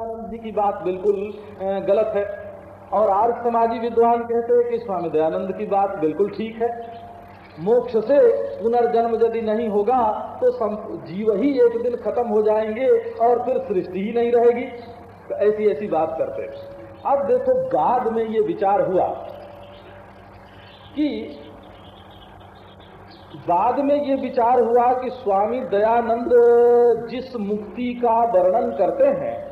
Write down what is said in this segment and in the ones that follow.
जी की बात बिल्कुल गलत है। और आर्य समाजी विद्वान कहते हैं कि स्वामी दयानंद की बात बिल्कुल ठीक है। मोक्ष से पुनर्जन्म यदि नहीं होगा तो जीव ही एक दिन खत्म हो जाएँगे और फिर सृष्टि ही नहीं रहेगी। तो ऐसी ऐसी बात करते हैं। अब देखो, बाद में ये विचार हुआ कि बाद में ये विचार हुआ कि स्वामी दयानंद जिस मुक्ति का वर्णन करते हैं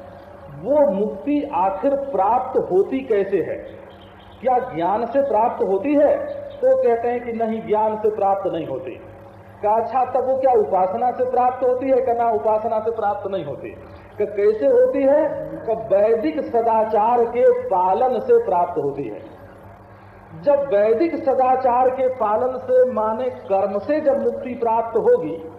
वो मुक्ति आखिर प्राप्त होती कैसे है? क्या ज्ञान से प्राप्त होती है? तो कहते हैं कि नहीं, ज्ञान से प्राप्त नहीं होती। का अच्छा तब वो क्या उपासना से प्राप्त होती है कहना उपासना से प्राप्त नहीं होती? कि कैसे होती है? कि वैदिक सदाचार के पालन से प्राप्त होती है। जब वैदिक सदाचार के पालन से माने कर्म से जब मुक्ति प्राप्त होगी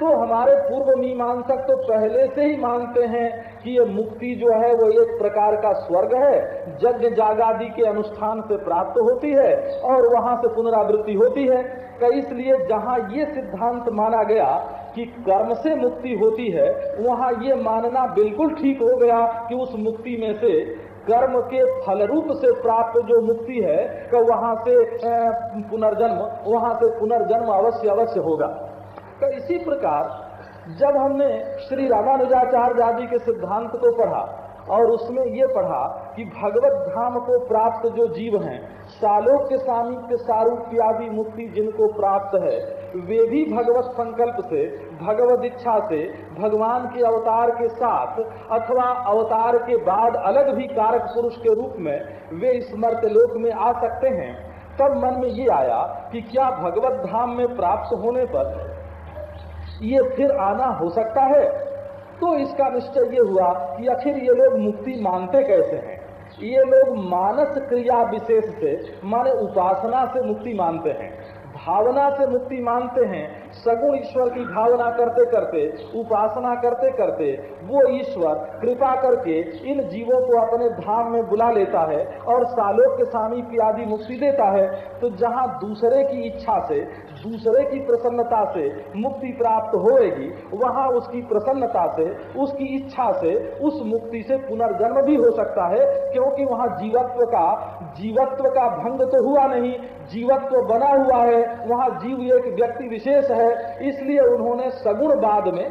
तो हमारे पूर्व मीमांसक तो पहले से ही मानते हैं कि ये मुक्ति जो है वो एक प्रकार का स्वर्ग है। यज्ञ जागादि के अनुष्ठान से प्राप्त होती है और वहाँ से पुनरावृत्ति होती है। तो इसलिए जहाँ ये सिद्धांत माना गया कि कर्म से मुक्ति होती है, वहाँ ये मानना बिल्कुल ठीक हो गया कि उस मुक्ति में से कर्म के फल रूप से प्राप्त जो मुक्ति है वहाँ से पुनर्जन्म, वहाँ से पुनर्जन्म अवश्य अवश्य होगा। तो इसी प्रकार, जब हमने श्री रामानुजाचार्य आदि के सिद्धांत को पढ़ा, और उसमें ये पढ़ा कि भगवत धाम को प्राप्त जो जीव हैं सालोक्य सामीप्य सारूप्य आदि मुक्ति जिनको प्राप्त है, वे भी भगवत संकल्प से, भगवत इच्छा से, भगवान के अवतार के साथ, अथवा अवतार के बाद अलग भी कारक पुरुष के रूप में, वे स्मर्त लोक में आ सकते हैं। तब मन में ये आया कि क्या भगवत धाम में प्राप्त होने पर ये फिर आना हो सकता है। तो इसका निश्चय ये हुआ कि आखिर ये लोग मुक्ति मानते कैसे हैं? ये लोग मानस क्रिया विशेष से, माने उपासना से मुक्ति मानते हैं। भावना से मुक्ति मानते हैं, सगुण ईश्वर की भावना करते करते, उपासना करते करते, वो ईश्वर कृपा करके इन जीवों को अपने धाम में बुला लेता है और सालों के स्वामी की आदि मुक्ति देता है। तो जहाँ दूसरे की इच्छा से, दूसरे की प्रसन्नता से मुक्ति प्राप्त होएगी, वहाँ उसकी प्रसन्नता से, उसकी इच्छा से, उस मुक्ति से पुनर्जन्म भी हो सकता है, क्योंकि वहाँ जीवत्व का जीवत्व का भंग तो हुआ नहीं, जीवत्व बना हुआ है। वहाँ जीव एक व्यक्ति विशेष है, इसलिए उन्होंने सगुण बाद में,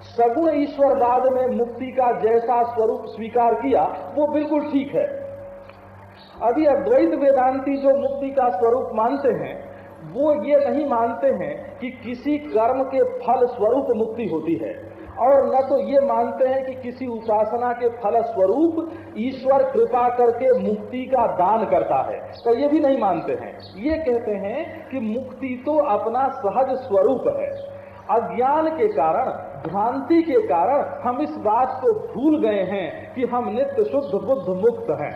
सगुण ईश्वर बाद में मुक्ति का जैसा स्वरूप स्वीकार किया, वो बिल्कुल ठीक है। अभी अद्वैत वेदांती जो मुक्ति का स्वरूप मानते हैं, वो ये नहीं मानते हैं कि किसी कर्म के फल स्वरूप मुक्ति होती है। और न तो ये मानते हैं कि किसी उपासना के फल स्वरूप ईश्वर कृपा करके मुक्ति का दान करता है। तो ये भी नहीं मानते हैं। ये कहते हैं कि मुक्ति तो अपना सहज स्वरूप है। अज्ञान के कारण, भ्रांति के कारण हम इस बात को भूल गए हैं कि हम नित्य शुद्ध बुद्ध मुक्त हैं।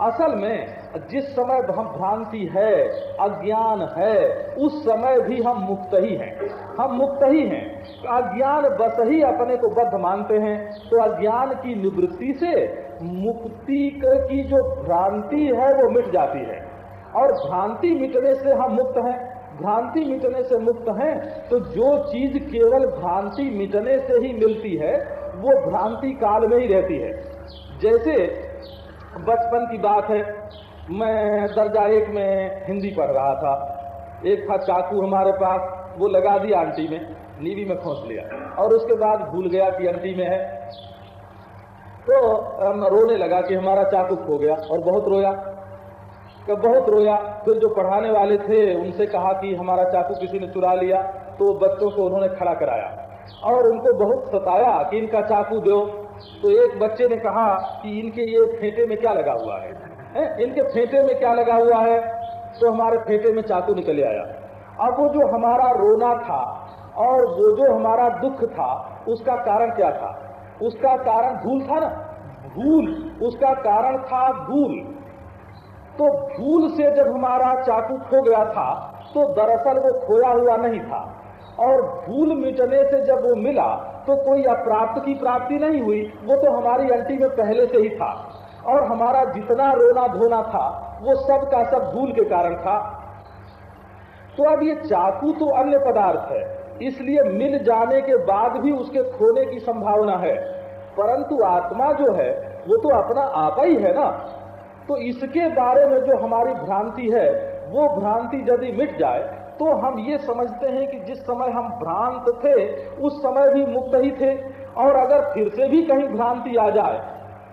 असल में जिस समय हम भ्रांति है, अज्ञान है, उस समय भी हम मुक्त ही हैं। हम मुक्त ही हैं। अज्ञान बस ही अपने को बद्ध मानते हैं। तो अज्ञान की निवृत्ति से मुक्ति की जो भ्रांति है, वो मिट जाती है। और भ्रांति मिटने से हम मुक्त हैं। भ्रांति मिटने से मुक्त हैं तो जो चीज़ केवल भ्रांति मिटने से ही मिलती है, वो भ्रांति काल में ही रहती है। जैसे बचपन की बात है मैं दर्जा एक में हिंदी पढ़ रहा था। एक था चाकू हमारे पास वो लगा दिया आंटी में नीवी में खोस लिया। और उसके बाद भूल गया कि आंटी में है। तो रोने लगा कि हमारा चाकू खो गया और बहुत रोया। तो बहुत रोया फिर जो पढ़ाने वाले थे उनसे कहा कि हमारा चाकू किसी ने चुरा लिया तो बच्चों को उन्होंने खड़ा कराया। और उनको बहुत सताया कि इनका चाकू दो। तो एक बच्चे ने कहा कि इनके ये फेंटे में क्या लगा हुआ है, है? इनके फेंटे में क्या लगा हुआ है? तो हमारे फेंटे में चाकू निकले आया। अब वो जो हमारा रोना था और वो जो हमारा दुख था, उसका कारण क्या था? उसका कारण भूल था ना? भूल। उसका कारण था भूल। तो भूल से जब हमारा चाकू खो गया था तो दरअसल वो खोया हुआ नहीं था। और भूल मिटने से जब वो मिला तो कोई अप्राप्त की प्राप्ति नहीं हुई। वो तो हमारी अंटी में पहले से ही था। और हमारा जितना रोना धोना था, वो सब का सब भूल के कारण था। तो अब ये चाकू तो अन्य पदार्थ है, इसलिए मिल जाने के बाद भी उसके खोने की संभावना है। परंतु आत्मा जो है, वो तो अपना आपा ही है ना। तो इसके बारे में जो हमारी भ्रांति है, वो भ्रांति यदि मिट जाए तो हम ये समझते हैं कि जिस समय हम भ्रांत थे, उस समय भी मुक्त ही थे। और अगर फिर से भी कहीं भ्रांति आ जाए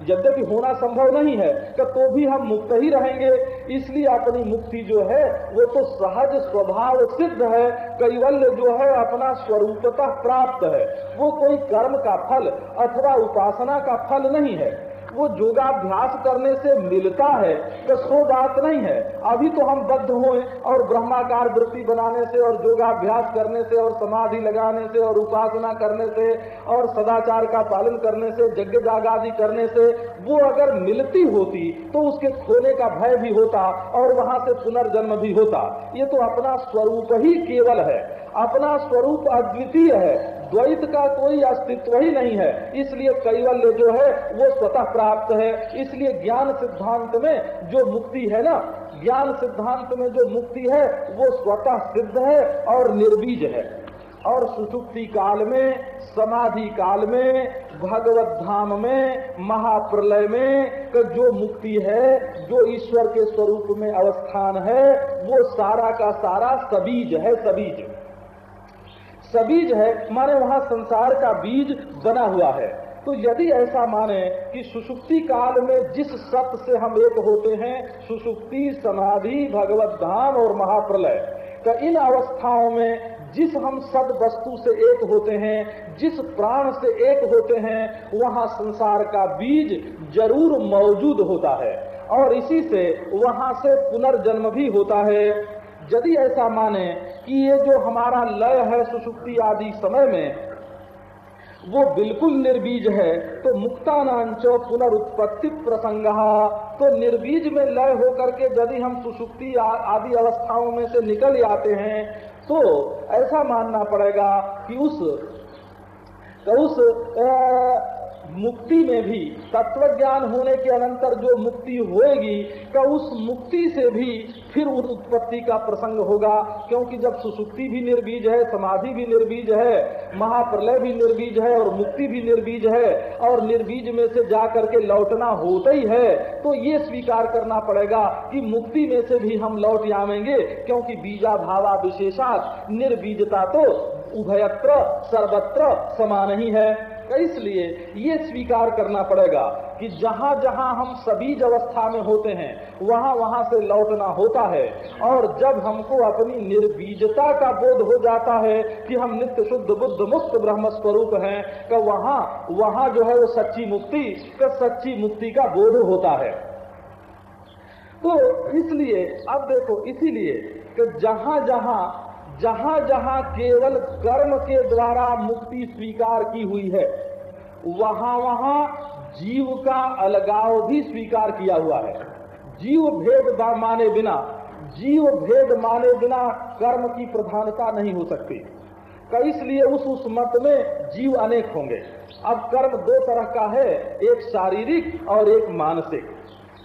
यद्यपि होना संभव नहीं है कि तो भी हम मुक्त ही रहेंगे? इसलिए अपनी मुक्ति जो है, वो तो सहज स्वभाव सिद्ध है, कैवल्य जो है, अपना स्वरूपता प्राप्त है। वो कोई कर्म का फल अथवा उपासना का फल नहीं है। वो योगाभ्यास करने से मिलता है तो सो बात नहीं है। अभी तो हम बद्ध हुए और ब्रह्माकार वृत्ति बनाने से और योगाभ्यास करने से और समाधि लगाने से और उपासना करने से और सदाचार का पालन करने से, यज्ञ जागादि करने से वो अगर मिलती होती तो उसके खोने का भय भी होता और वहाँ से पुनर्जन्म भी होता। ये तो अपना स्वरूप ही केवल है। अपना स्वरूप अद्वितीय है। द्वैत का कोई अस्तित्व ही नहीं है। इसलिए कैवल्य जो है, वो स्वतः प्राप्त है। इसलिए ज्ञान सिद्धांत में जो मुक्ति है ना, ज्ञान सिद्धांत में जो मुक्ति है, वो स्वतः सिद्ध है और निर्बीज है। और सुसुप्ति काल में, समाधि काल में, भगवत धाम में, महाप्रलय में जो मुक्ति है, जो ईश्वर के स्वरूप में अवस्थान है, वो सारा का सारा सबीज है, सबीज। सबीज है माने वहाँ संसार का बीज बना हुआ है। तो यदि ऐसा माने कि सुसुप्ति काल में जिस सत्य से हम एक होते हैं सुसुप्ति समाधि, भगवत धाम और महाप्रलय तो इन अवस्थाओं में जिस हम सद वस्तु से एक होते हैं, जिस प्राण से एक होते हैं, वहाँ संसार का बीज ज़रूर मौजूद होता है। और इसी से वहाँ से पुनर्जन्म भी होता है। यदि ऐसा माने कि ये जो हमारा लय है सुसुप्ति आदि समय में, वो बिल्कुल निर्बीज है तो मुक्तानांच पुनरुत्पत्ति प्रसंग। तो निर्बीज में लय होकर के यदि हम सुसुप्ति आदि अवस्थाओं में से निकल आते हैं तो ऐसा मानना पड़ेगा कि उस तो उस मुक्ति में भी तत्व ज्ञान होने के अनंतर जो मुक्ति होएगी, का उस मुक्ति से भी फिर उस उत्पत्ति का प्रसंग होगा। क्योंकि जब सुसुक्ति भी निर्बीज है, समाधि भी निर्बीज है, महाप्रलय भी निर्बीज है और मुक्ति भी निर्बीज है, और निर्बीज में से जा करके लौटना होता ही है तो ये स्वीकार करना पड़ेगा कि मुक्ति में से भी हम लौट आवेंगे क्योंकि बीजा भावा विशेषात निर्बीजता तो उभयत्र, सर्वत्र समान ही है। इसलिए ये स्वीकार करना पड़ेगा कि जहाँ जहाँ हम सभी अवस्था में होते हैं, वहाँ वहाँ से लौटना होता है। और जब हमको अपनी निर्बीजता का बोध हो जाता है कि हम नित्य शुद्ध, बुद्ध मुक्त ब्रह्म स्वरूप हैं तो वहाँ वहाँ जो है वो सच्ची मुक्ति का सच्ची मुक्ति का बोध होता है। तो इसलिए, अब देखो, इसीलिए कि जहाँ जहाँ जहाँ जहाँ केवल कर्म के द्वारा मुक्ति स्वीकार की हुई है, वहाँ वहाँ जीव का अलगाव भी स्वीकार किया हुआ है। जीव भेद माने बिना, जीव भेद माने बिना कर्म की प्रधानता नहीं हो सकती। इसलिए उस उस मत में जीव अनेक होंगे। अब कर्म दो तरह का है, एक शारीरिक और एक मानसिक।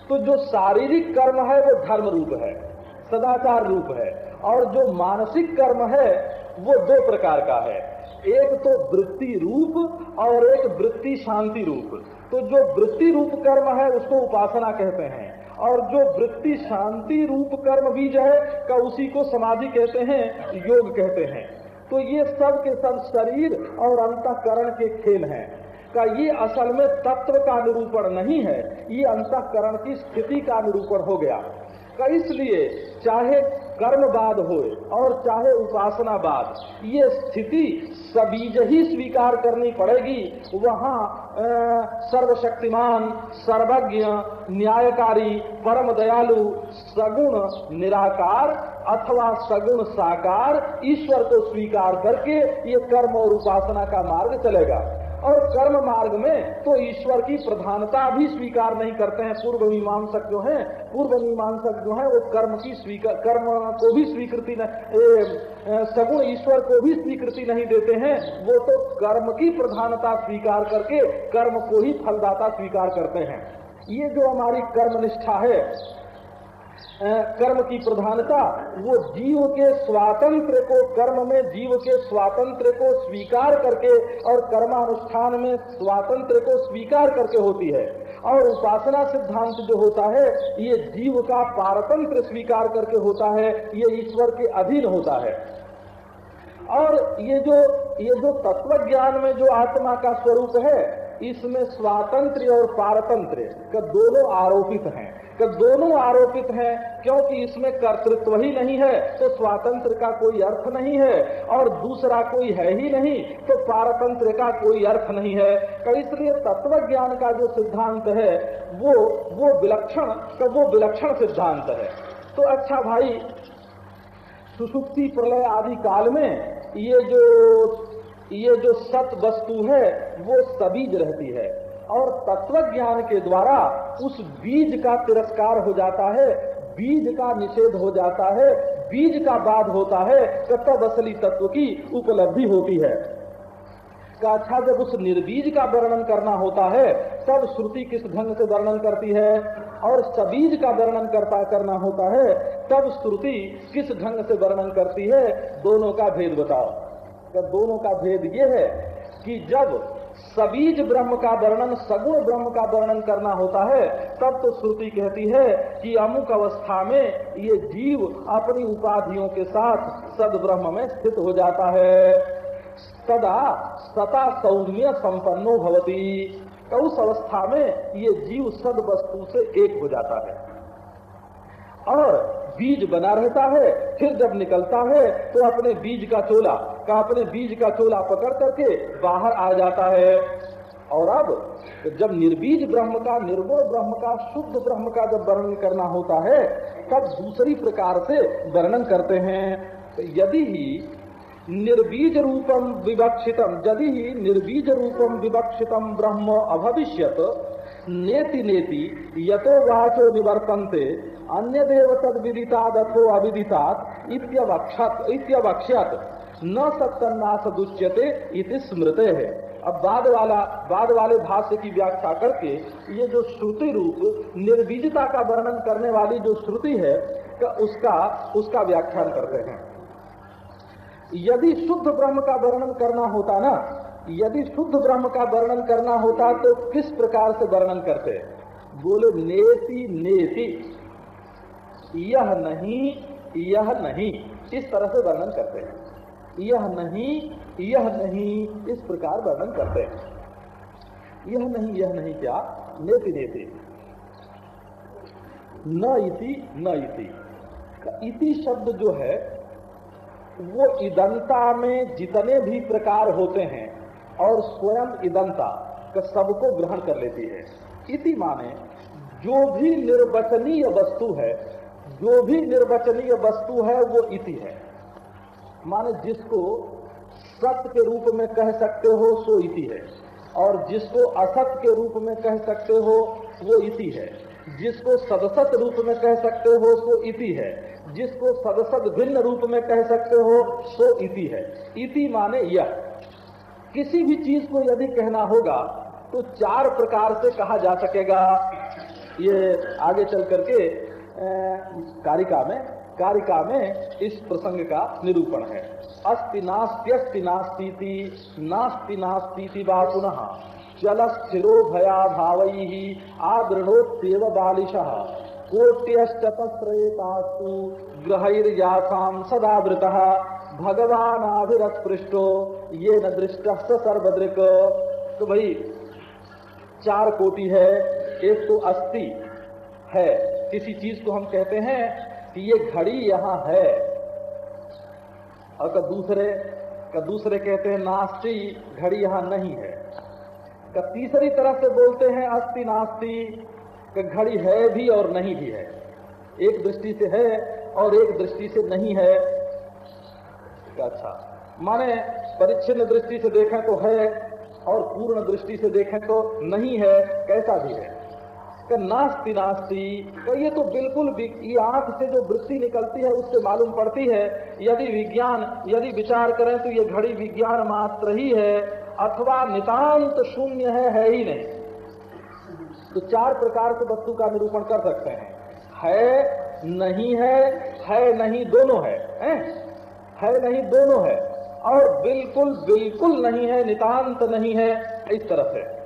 तो जो शारीरिक कर्म है, वो धर्म रूप है। सदाचार रूप है। और जो मानसिक कर्म है, वो दो प्रकार का है। एक तो वृत्ति रूप और एक वृत्ति शांति रूप। तो जो वृत्ति रूप कर्म है, उसको उपासना कहते हैं। और जो वृत्ति शांति रूप कर्म बीज है, का उसी को समाधि कहते हैं, योग कहते हैं। तो ये सब के सब शरीर और अंतकरण के खेल हैं। का ये असल में तत्व का निरूपण नहीं है, ये अंतकरण की स्थिति का निरूपण हो गया। इसलिए चाहे कर्मवाद हो और चाहे उपासनावाद ये स्थिति सबीज ही स्वीकार करनी पड़ेगी। वहाँ सर्वशक्तिमान, सर्वज्ञ, न्यायकारी, परम दयालु, सगुण, निराकार अथवा सगुण साकार ईश्वर को स्वीकार करके ये कर्म और उपासना का मार्ग चलेगा। और कर्म मार्ग में तो ईश्वर की प्रधानता भी स्वीकार नहीं करते हैं। पूर्व मीमांसक जो है, पूर्व मीमांसक जो है, वो कर्म की स्वीकार, कर्म को भी स्वीकृति सगुण ईश्वर को भी स्वीकृति नहीं देते हैं। वो तो कर्म की प्रधानता स्वीकार करके कर्म को ही फलदाता स्वीकार करते हैं। ये जो हमारी कर्म निष्ठा है कर्म की प्रधानता, वो जीव के स्वातंत्र को, कर्म में जीव के स्वातंत्र को स्वीकार करके और कर्मानुष्ठान में स्वातंत्र को स्वीकार करके होती है। और उपासना सिद्धांत जो होता है, ये जीव का पारतंत्र स्वीकार करके होता है, ये ईश्वर के अधीन होता है। और ये जो ये जो तत्व ज्ञान में जो आत्मा का स्वरूप है इसमें स्वातंत्र और पारतंत्र का दोनों आरोपित हैं? कि दोनों आरोपित हैं? क्योंकि इसमें कर्तृत्व ही नहीं है तो स्वातंत्र का कोई अर्थ नहीं है, और दूसरा कोई है ही नहीं तो पारतंत्र का कोई अर्थ नहीं है। इसलिए तत्व ज्ञान का जो सिद्धांत है, वो वो विलक्षण तो वो विलक्षण सिद्धांत है। तो अच्छा भाई, सुसुप्ति प्रलय आदि काल में ये जो ये जो सत वस्तु है, वो सबीज रहती है। और तत्व ज्ञान के द्वारा उस बीज का तिरस्कार हो जाता है, बीज का निषेध हो जाता है, बीज का बाद होता है तब असली तत्व की उपलब्धि होती है। का अच्छा जब उस निर्बीज का वर्णन करना होता है, तब श्रुति किस ढंग से वर्णन करती है? और सबीज का वर्णन करता, करना होता है, तब श्रुति किस ढंग से वर्णन करती है? दोनों का भेद बताओ। तो दोनों का भेद ये है कि जब सबीज ब्रह्म का वर्णन, सगुण ब्रह्म का वर्णन करना होता है, तब तो श्रुति कहती है कि अमुक अवस्था में ये जीव अपनी उपाधियों के साथ सद ब्रह्म में स्थित हो जाता है। सदा सता सौम्य संपन्नो भवती। तो उस अवस्था में ये जीव सद वस्तु से एक हो जाता है। और बीज बना रहता है, फिर जब निकलता है तो अपने बीज का चोला, का अपने बीज का चोला पकड़ करके बाहर आ जाता है। और अब जब निर्बीज ब्रह्म का, निर्गुण ब्रह्म का, शुद्ध ब्रह्म का जब वर्णन करना होता है, तब दूसरी प्रकार से वर्णन करते हैं। यदि ही निर्बीज रूपम विवक्षितम, यदि ही निर्बीज रूपम विवक्षितम ब्रह्म अभविष्यत नेति नेति यतो वाचो निवर्तन्ते अन्य देव तद विदिताद अथो अविदितात्, इत्यवक्षत न सत्तन्नास दुच्यते इति स्मृते। है अब बाद वाला बाद वाले भाष्य की व्याख्या करके ये जो श्रुति रूप निर्बीजता का वर्णन करने वाली जो श्रुति है, का उसका उसका व्याख्यान करते हैं। यदि शुद्ध ब्रह्म का वर्णन करना होता ना यदि शुद्ध ब्रह्म का वर्णन करना होता तो किस प्रकार से वर्णन करते? बोले नेति नेति यह नहीं यह नहीं। इस तरह से वर्णन करते हैं। यह नहीं यह नहीं, इस प्रकार वर्णन करते हैं। यह नहीं यह नहीं क्या? नेति नेति न इति न इति। इति शब्द जो है, वो इदंता में जितने भी प्रकार होते हैं और स्वयं इदंता का सबको ग्रहण कर लेती है। इति माने, जो भी निर्वचनीय वस्तु है, जो भी निर्वचनीय वस्तु है, वो इति है। माने जिसको सत्य के रूप में कह सकते हो, सो इति है। और जिसको असत के रूप में कह सकते हो, वो इति है। जिसको सदसत रूप में कह सकते हो, सो इति है। जिसको सदसत भिन्न रूप में कह सकते हो, सो इति है। इति माने यह। किसी भी चीज़ को यदि कहना होगा तो चार प्रकार से कहा जा सकेगा। ये आगे चल करके कारिका में कारिका में इस प्रसंग का निरूपण है। अस्ति नास्त्यस्ति नास्ती नास्ति नास्ती वा पुनः। चल स्थिरो भया भाव आदृणोत्व बालिश। कोट्यस्तपस्रयेतास्तु ग्रहैर्यासाम सदावृत भगवान आभिरस्पृष्टो ये न दृष्ट सर्वदृक। तो भाई, चार कोटि है, एक तो अस्थि है। किसी चीज़ को हम कहते हैं कि ये घड़ी यहाँ है। और का दूसरे का दूसरे कहते हैं, नास्ती, घड़ी यहाँ नहीं है। का तीसरी तरह से बोलते हैं अस्थि नास्ती, का घड़ी है भी और नहीं भी है। एक दृष्टि से है और एक दृष्टि से नहीं है। अच्छा माने परिच्छिन्न दृष्टि से देखें तो है और पूर्ण दृष्टि से देखें तो नहीं है कैसा भी है। नास्ती नास्ती तो ये तो बिल्कुल ये आँख से जो वृत्ति निकलती है उससे मालूम पड़ती है यदि विज्ञान यदि विचार करें तो ये घड़ी विज्ञान मात्र ही है अथवा नितांत शून्य है है ही नहीं। तो चार प्रकार से वस्तु का निरूपण कर सकते हैं। है नहीं है है नहीं दोनों है है, है नहीं, दोनों है। और बिल्कुल बिल्कुल नहीं है, नितांत नहीं है, इस तरह से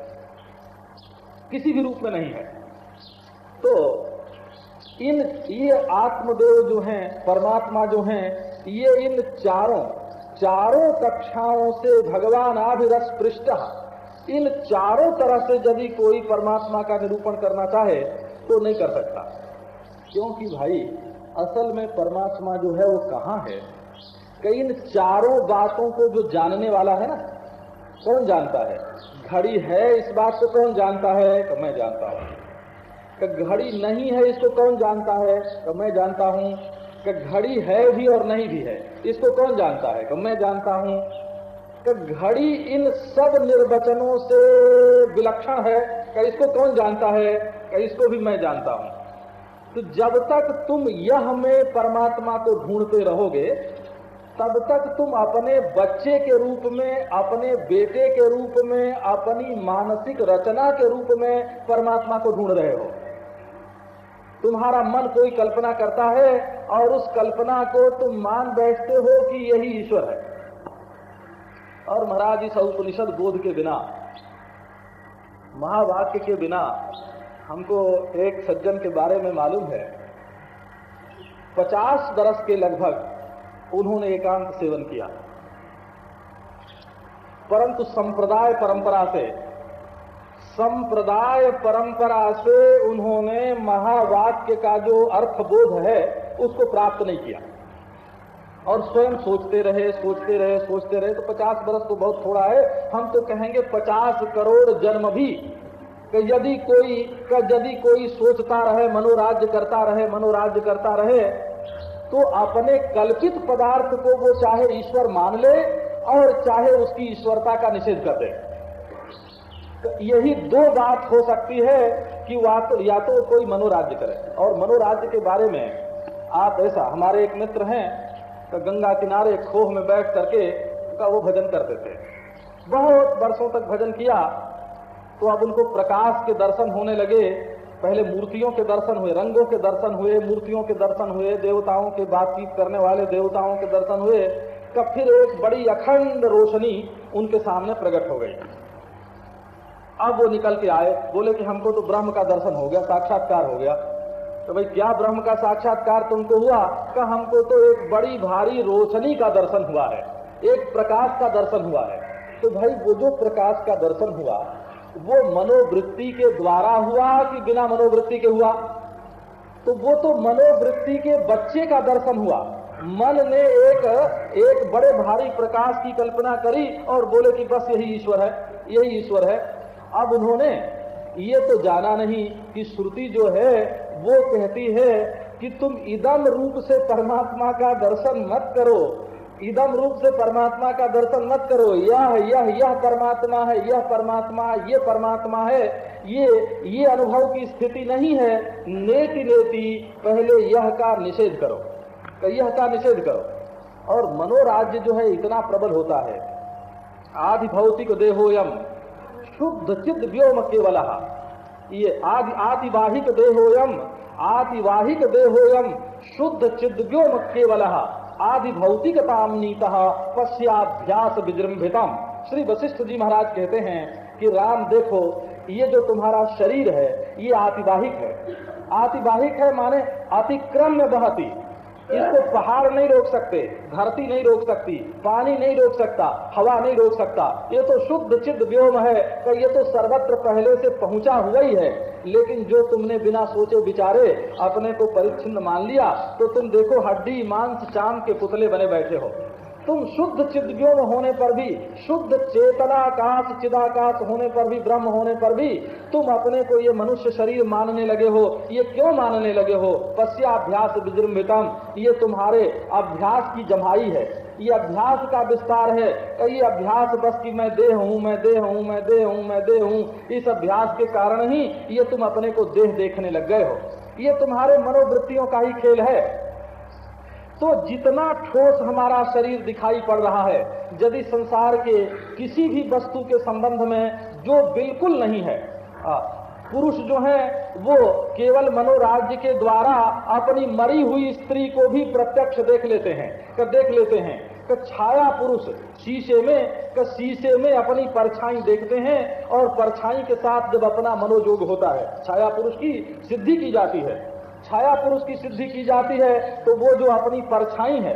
किसी भी रूप में नहीं है। तो इन, ये आत्मदेव जो हैं, परमात्मा जो हैं, ये इन चारों चारों कक्षाओं से भगवान आभिरस पृष्ठ इन चारों तरह से यदि कोई परमात्मा का निरूपण करना चाहे तो नहीं कर सकता। क्योंकि भाई, असल में परमात्मा जो है, वो कहाँ है? कि इन चारों बातों को जो जानने वाला है ना, कौन जानता है? घड़ी है इस बात को कौन जानता है? तो मैं जानता हूँ। कि घड़ी नहीं है इसको कौन जानता है? तो मैं जानता हूँ। कि घड़ी है भी और नहीं भी है, इसको कौन जानता है? तो मैं जानता हूँ। कि घड़ी इन सब निर्वचनों से विलक्षण है, कि इसको कौन जानता है? कि इसको भी मैं जानता हूँ। तो जब तक तुम यह में परमात्मा को ढूंढते रहोगे तब तक तुम अपने बच्चे के रूप में, अपने बेटे के रूप में, अपनी मानसिक रचना के रूप में परमात्मा को ढूंढ रहे हो। तुम्हारा मन कोई कल्पना करता है और उस कल्पना को तुम मान बैठते हो कि यही ईश्वर है। और महाराज इस उपनिषद बोध के बिना, महावाक्य के बिना हमको एक सज्जन के बारे में मालूम है। पचास बरस के लगभग उन्होंने एकांत सेवन किया। परंतु संप्रदाय परंपरा से, संप्रदाय परंपरा से उन्होंने महावाक्य का जो अर्थ बोध है, उसको प्राप्त नहीं किया। और स्वयं सोचते रहे सोचते रहे सोचते रहे तो पचास बरस तो बहुत थोड़ा है। हम तो कहेंगे पचास करोड़ जन्म भी, कि यदि कोई यदि कोई सोचता रहे, मनोराज्य करता रहे, मनोराज्य करता रहे तो अपने कल्पित पदार्थ को वो चाहे ईश्वर मान ले और चाहे उसकी ईश्वरता का निषेध कर दे। तो यही दो बात हो सकती है कि तो या तो कोई मनोराज्य करे। और मनोराज्य के बारे में आप ऐसा, हमारे एक मित्र हैं तो गंगा किनारे खोह में बैठ करके का वो भजन करते थे। बहुत वर्षों तक भजन किया तो अब उनको प्रकाश के दर्शन होने लगे पहले मूर्तियों के दर्शन हुए, रंगों के दर्शन हुए, मूर्तियों के दर्शन हुए, देवताओं के बातचीत करने वाले देवताओं के दर्शन हुए कब फिर एक बड़ी अखंड रोशनी उनके सामने प्रकट हो गई। अब वो निकल के आए, बोले कि हमको तो ब्रह्म का दर्शन हो गया, साक्षात्कार हो गया। तो भाई, क्या ब्रह्म का साक्षात्कार तुमको हुआ? का हमको तो एक बड़ी भारी रोशनी का दर्शन हुआ है, एक प्रकाश का दर्शन हुआ है। तो भाई, वो जो प्रकाश का दर्शन हुआ वो मनोवृत्ति के द्वारा हुआ कि बिना मनोवृत्ति के हुआ? तो वो तो मनोवृत्ति के बच्चे का दर्शन हुआ। मन ने एक एक बड़े भारी प्रकाश की कल्पना करी और बोले कि बस यही ईश्वर है, यही ईश्वर है। अब उन्होंने, ये तो जाना नहीं कि श्रुति जो है, वो कहती है कि तुम इदम रूप से परमात्मा का दर्शन मत करो। इदम रूप से परमात्मा का दर्शन मत करो। यह यह यह परमात्मा है, यह परमात्मा है ये परमात्मा है। ये ये अनुभव की स्थिति नहीं है। नेति नेति, पहले यह का निषेध करो। तो यह का निषेध करो। और मनोराज्य जो है, इतना प्रबल होता है। आदि भौतिक देहोयम, शुद्ध चिद व्योम केवल। ये आदि आतिवाहिक देहोयम आतिवाहिक देहोयम, शुद्ध चिद व्योम केवल। आदि भौतिकता नीता पश्चाभ्यास विजृंभितम श्री वशिष्ठ जी महाराज कहते हैं कि राम, देखो, ये जो तुम्हारा शरीर है, ये आतिवाहिक है। आतिवाहिक है माने अतिक्रम्य बहती। इसको पहाड़ नहीं रोक सकते, धरती नहीं रोक सकती, पानी नहीं रोक सकता, हवा नहीं रोक सकता। ये तो शुद्ध चिद्ध व्योम है तो ये तो सर्वत्र पहले से पहुँचा हुआ ही है। लेकिन जो तुमने बिना सोचे विचारे अपने को परिच्छिन्न मान लिया तो तुम देखो हड्डी, मांस चाँद के पुतले बने बैठे हो। तुम शुद्ध चिद्व्योम होने पर भी, शुद्ध चेतनाकाश, चिदाकाश होने पर भी, ब्रह्म होने पर भी, तुम अपने को ये मनुष्य शरीर मानने लगे हो। ये क्यों मानने लगे हो? पश्चाभ्यास विजृंभितम। ये तुम्हारे अभ्यास की जमाई है। ये अभ्यास का विस्तार है। ये अभ्यास बस कि मैं देह हूँ, मैं देह हूँ, मैं देह हूँ, मैं देह हूँ। इस अभ्यास के कारण ही ये तुम अपने को देह देखने लग गए हो। ये तुम्हारे मनोवृत्तियों का ही खेल है। तो जितना ठोस हमारा शरीर दिखाई पड़ रहा है, यदि संसार के किसी भी वस्तु के संबंध में जो बिल्कुल नहीं है पुरुष जो है, वो केवल मनोराज्य के द्वारा अपनी मरी हुई स्त्री को भी प्रत्यक्ष देख लेते हैं कर देख लेते हैं। कि, छाया पुरुष शीशे में, कि, शीशे में अपनी परछाई देखते हैं और परछाई के साथ जब अपना मनोयोग होता है, छाया पुरुष की सिद्धि की जाती है। छाया पुरुष की सिद्धि की जाती है तो वो जो अपनी परछाई है,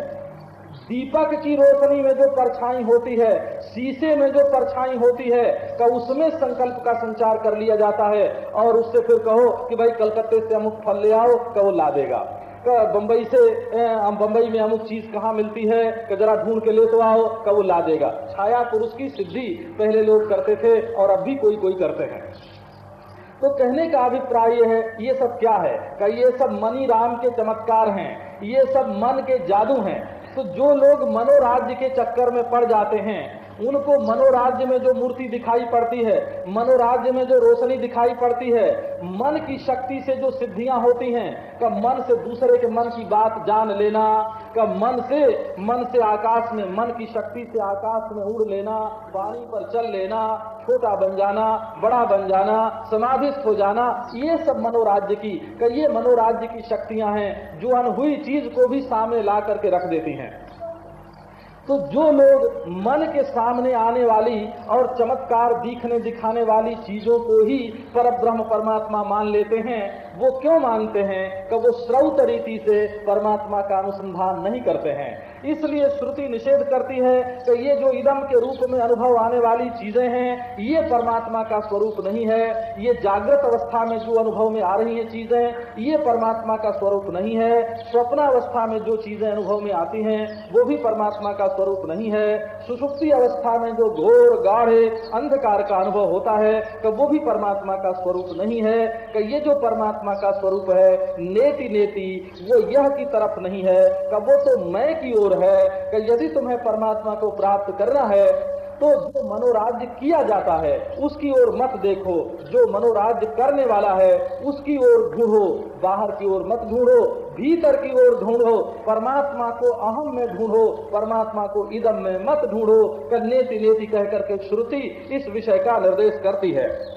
दीपक की रोशनी में जो परछाई होती है, शीशे में जो परछाई होती है का उसमें संकल्प का संचार कर लिया जाता है। और उससे फिर कहो कि भाई कलकत्ते से अमुक फल ले आओ का वो ला देगा। बम्बई से बम्बई में अमुक चीज़ कहाँ मिलती है जरा ढूंढ के ले तो आओ का वो ला देगा। छाया पुरुष की सिद्धि पहले लोग करते थे, और अब भी कोई कोई करते हैं। तो कहने का अभिप्राय है, ये सब क्या है? का ये सब मनी राम के चमत्कार हैं, ये सब मन के जादू हैं। तो जो लोग मनोराज्य के चक्कर में पड़ जाते हैं उनको मनोराज्य में जो मूर्ति दिखाई पड़ती है, मनोराज्य में जो रोशनी दिखाई पड़ती है, मन की शक्ति से जो सिद्धियाँ होती हैं का मन से दूसरे के मन की बात जान लेना का मन से मन से आकाश में, मन की शक्ति से आकाश में उड़ लेना पानी पर चल लेना, छोटा बन जाना, बड़ा बन जाना, समाधिस्थ हो जाना, ये सब मनोराज्य की का ये मनोराज्य की शक्तियाँ हैं, जो अनहुई चीज़ को भी सामने ला करके रख देती हैं। तो जो लोग मन के सामने आने वाली और चमत्कार दिखने दिखाने वाली चीज़ों को ही पर ब्रह्म परमात्मा मान लेते हैं वो क्यों मानते हैं कि वो श्रौत रीति से परमात्मा का अनुसंधान नहीं करते हैं? इसलिए श्रुति निषेध करती है कि ये जो इदम के रूप में अनुभव आने वाली चीज़ें हैं, ये परमात्मा का स्वरूप नहीं है। ये जागृत अवस्था में जो अनुभव में आ रही है चीज़ें, ये परमात्मा का स्वरूप नहीं है। स्वप्नावस्था में जो चीज़ें अनुभव में आती हैं, वो भी परमात्मा का स्वरूप नहीं है। सुसुप्ति अवस्था में जो घोर, गाढ़े, अंधकार का अनुभव होता है, कि वो भी परमात्मा का स्वरूप नहीं है। कि ये जो परमात्मा का स्वरूप है, नेति नेति, वो यह की तरफ़ नहीं है कि वो तो मैं की ओर है कि यदि तुम्हें परमात्मा को प्राप्त करना है तो जो मनोराज्य किया जाता है, उसकी ओर मत देखो, जो मनोराज्य करने वाला है, उसकी ओर ढूंढो, बाहर की ओर मत ढूंढो, भीतर की ओर ढूंढो, परमात्मा को अहम में ढूंढो, परमात्मा को इदम में मत ढूंढो कर नेति नेति कह करके श्रुति इस विषय का निर्देश करती है।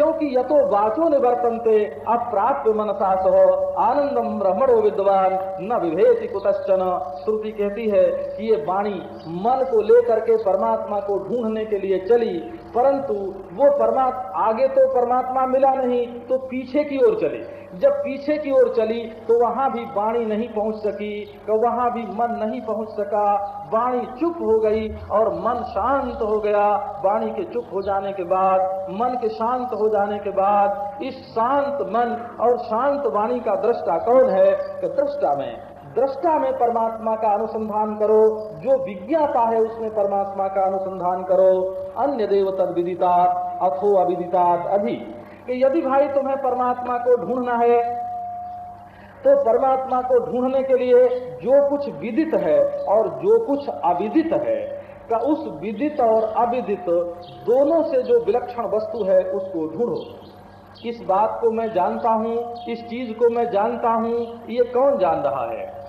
क्योंकि यतो वाचो निवर्तनते अप्राप्य मनसा सह आनंदम ब्रह्मणो विद्वान, न विभेति कुतश्चन। श्रुति कहती है कि ये वाणी मन को लेकर के परमात्मा को ढूँढने के लिए चली परंतु वो परमात्मा, आगे तो परमात्मा मिला नहीं तो पीछे की ओर चले। जब पीछे की ओर चली तो वहाँ भी वाणी नहीं पहुँच सकी तो वहाँ भी मन नहीं पहुँच सका। वाणी चुप हो गई और मन शांत हो गया। वाणी के चुप हो जाने के बाद, मन के शांत हो जाने के बाद, इस शांत मन और शांत वाणी का दृष्टा कौन है कि दृष्टा में दृष्टा में परमात्मा का अनुसंधान करो, जो विज्ञाता है उसमें परमात्मा का अनुसंधान करो। अन्य देव तद अथो अविदिता अधिक कि यदि भाई तुम्हें परमात्मा को ढूंढना है तो परमात्मा को ढूँढने के लिए जो कुछ विदित है और जो कुछ अविदित है, का उस विदित और अविदित दोनों से जो विलक्षण वस्तु है उसको ढूंढो। इस बात को मैं जानता हूँ, इस चीज़ को मैं जानता हूँ, ये कौन जान रहा है?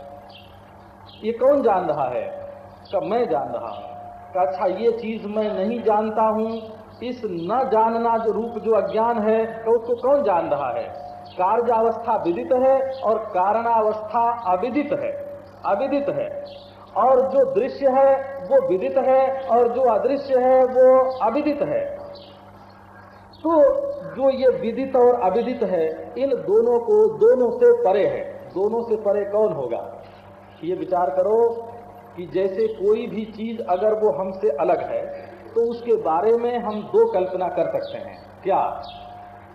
ये कौन जान रहा है? का मैं जान रहा हूँ। अच्छा ये चीज़ मैं नहीं जानता हूँ। इस न जानना जो रूप जो अज्ञान है तो उसको कौन जान रहा है? कार्यावस्था विदित है और कारणावस्था अविदित है। अविदित है। और जो दृश्य है, वो विदित है और जो अदृश्य है, वो अविदित है। तो जो ये विदित और अविदित है, इन दोनों को दोनों से परे है। दोनों से परे कौन होगा? ये विचार करो कि जैसे कोई भी चीज़ अगर वो हमसे अलग है तो उसके बारे में हम दो कल्पना कर सकते हैं। क्या?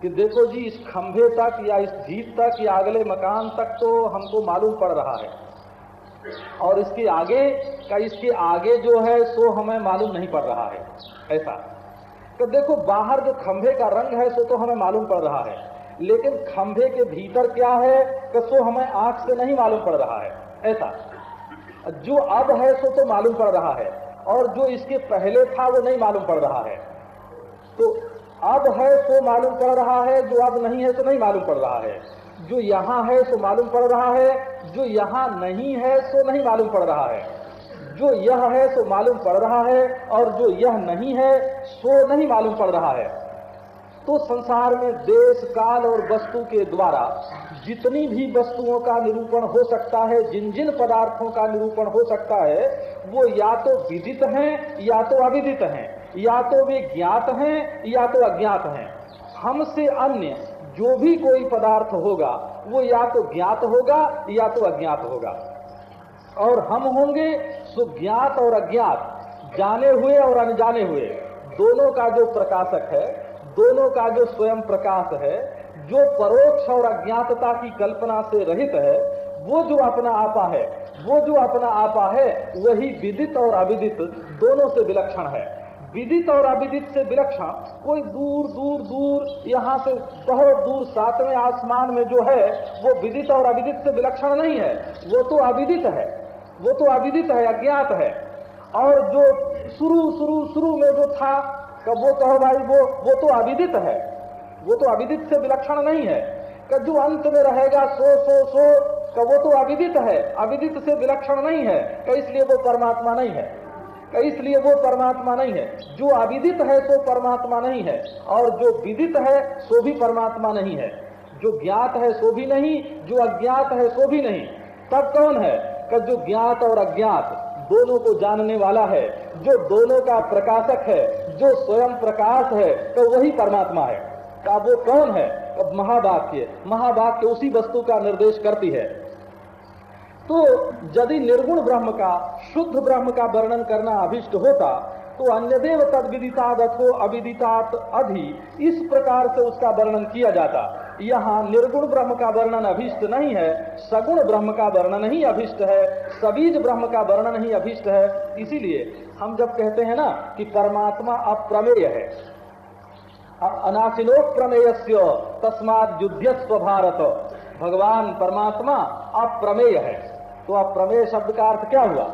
कि देखो जी, इस खंभे तक या इस जीत तक या अगले मकान तक तो हमको मालूम पड़ रहा है। और इसके आगे का इसके आगे जो है सो हमें मालूम नहीं पड़ रहा है। ऐसा। तो देखो, बाहर जो खंभे का रंग है सो तो हमें मालूम पड़ रहा है। लेकिन खंभे के भीतर क्या है कि सो हमें आँख से नहीं मालूम पड़ रहा है। ऐसा। जो अब है सो तो मालूम पड़ रहा है, और जो इसके पहले था वो नहीं मालूम पड़ रहा है। तो अब है तो मालूम पड़ रहा है, जो अब नहीं है तो नहीं मालूम पड़ रहा है। जो यहाँ है तो मालूम पड़ रहा है, जो यहाँ नहीं है सो नहीं मालूम पड़ रहा है। जो यह है सो मालूम पड़ रहा है, और जो यह नहीं है सो नहीं मालूम पड़ रहा है। तो संसार में देश, काल और वस्तु के द्वारा जितनी भी वस्तुओं का निरूपण हो सकता है जिन जिन पदार्थों का निरूपण हो सकता है, वो या तो विदित हैं, या तो अविदित हैं, या तो वे ज्ञात हैं, या तो अज्ञात हैं। हमसे अन्य जो भी कोई पदार्थ होगा, वो या तो ज्ञात होगा, या तो अज्ञात होगा। और हम होंगे सुज्ञात और अज्ञात, जाने हुए और अनजाने हुए। दोनों का जो प्रकाशक है, दोनों का जो स्वयं प्रकाश है जो परोक्ष और अज्ञातता की कल्पना से रहित है, वो जो अपना आपा है, वो जो अपना आपा है, वही विदित और अविदित दोनों से विलक्षण है। विदित और अविदित से विलक्षण, कोई दूर दूर दूर, यहाँ से बहुत दूर, सातवें आसमान में जो है, वो विदित और अविदित से विलक्षण नहीं है। वो तो अविदित है, वो तो अविदित है, अज्ञात है। और जो शुरू शुरू शुरू में जो था वो कहो भाई, वो वो तो अविदित है। वो तो अविदित से विलक्षण नहीं है। कि जो अंत में रहेगा, सो सो सो का वो तो अविदित है। अविदित से विलक्षण नहीं है। कि इसलिए वो परमात्मा नहीं है। इसलिए वो परमात्मा नहीं है। जो अविदित है तो परमात्मा नहीं है। और जो विदित है, सो भी परमात्मा नहीं है। जो ज्ञात है, सो भी नहीं। जो अज्ञात है, सो भी नहीं। तब कौन है? कि जो ज्ञात और अज्ञात दोनों को जानने वाला है। जो दोनों का प्रकाशक है, जो स्वयं प्रकाश है तो वही परमात्मा है। का वो कौन है? अब महावाक्य महावाक्य उसी वस्तु का निर्देश करती है। तो यदि निर्गुण ब्रह्म का, शुद्ध ब्रह्म का वर्णन करना अभिष्ट होता तो अन्य देव तद विदिताद अथो अविदितात अधि, इस प्रकार से उसका वर्णन किया जाता। यहाँ निर्गुण ब्रह्म का वर्णन अभिष्ट नहीं है, सगुण ब्रह्म का वर्णन ही अभिष्ट है, सबीज ब्रह्म का वर्णन ही अभिष्ट है। इसीलिए हम जब कहते हैं ना कि परमात्मा अप्रमेय है अनाशिनो तस्मात युद्धस्व भारत भगवान परमात्मा अप्रमेय है। तो अप्रमेय शब्द का अर्थ क्या हुआ?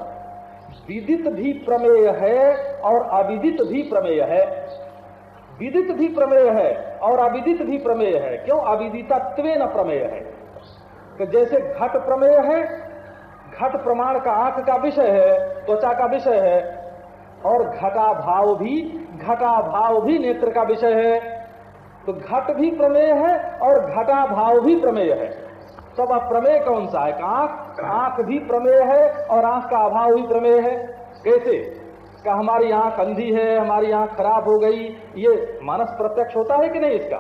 विदित भी प्रमेय है और अविदित भी प्रमेय है। विदित भी प्रमेय है और अविदित भी प्रमेय है। क्यों? अविदितत्व न प्रमेय है। तो जैसे घट प्रमेय है, घट प्रमाण का आँख का विषय है, त्वचा का विषय है और घटा भाव भी, घटा भाव भी नेत्र का विषय है। तो घट भी प्रमेय है और घटा भाव भी प्रमेय है। तब अब प्रमेय कौन सा है? आँख आँख भी प्रमेय है और आँख का अभाव भी प्रमेय है। कैसे? का हमारी आँख अंधी है, हमारी आँख खराब हो गई, ये मानस प्रत्यक्ष होता है कि नहीं इसका?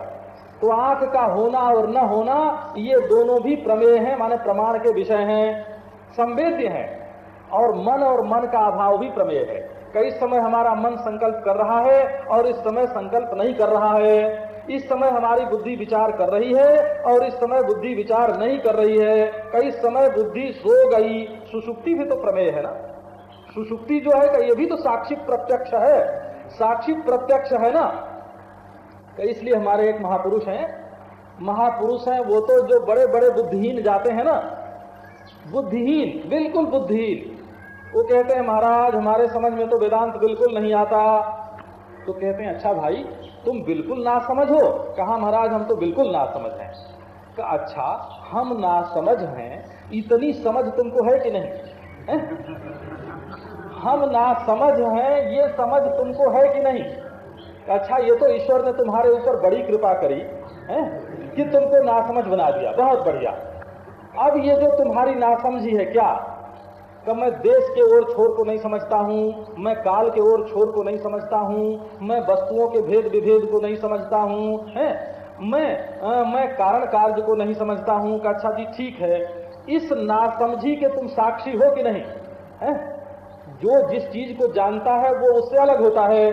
तो आँख का होना और न होना, ये दोनों भी प्रमेय हैं, माने प्रमाण के विषय हैं। संवेद्य हैं और मन और मन का अभाव भी प्रमेय है। कई समय हमारा मन संकल्प कर रहा है और इस समय संकल्प नहीं कर रहा है। इस समय हमारी बुद्धि विचार कर रही है और इस समय बुद्धि विचार नहीं कर रही है। कई समय बुद्धि सो गई। सुसुप्ति भी तो प्रमेय है ना? सुसुप्ति जो है ये भी तो साक्षी प्रत्यक्ष है। साक्षी प्रत्यक्ष है ना? तो इसलिए हमारे एक महापुरुष हैं। महापुरुष हैं, वो तो जो बड़े बड़े बुद्धिहीन जाते हैं ना? बुद्धिहीन, बिल्कुल बुद्धिहीन। वो कहते हैं, महाराज, हमारे समझ में तो वेदांत बिल्कुल नहीं आता। तो कहते हैं अच्छा भाई, तुम बिल्कुल ना समझ। हो कहा, महाराज, हम तो बिल्कुल ना समझ हैं। का अच्छा हम ना समझ हैं, इतनी समझ तुमको है कि नहीं? है? हम ना समझ हैं, ये समझ तुमको है कि नहीं? अच्छा ये तो ईश्वर ने तुम्हारे ऊपर बड़ी कृपा करी, है, कि तुमको नासमझ बना दिया। बहुत बढ़िया। अब ये जो तुम्हारी नासमझी है क्या? कब मैं देश के ओर छोर को नहीं समझता हूँ मैं काल के ओर छोर को नहीं समझता हूँ मैं वस्तुओं के भेद विभेद को नहीं समझता हूँ है? मैं आ, मैं कारण कार्य को नहीं समझता हूँ अच्छा जी ठीक है इस नासमझी के तुम साक्षी हो कि नहीं? है? जो जिस चीज़ को जानता है वो उससे अलग होता है।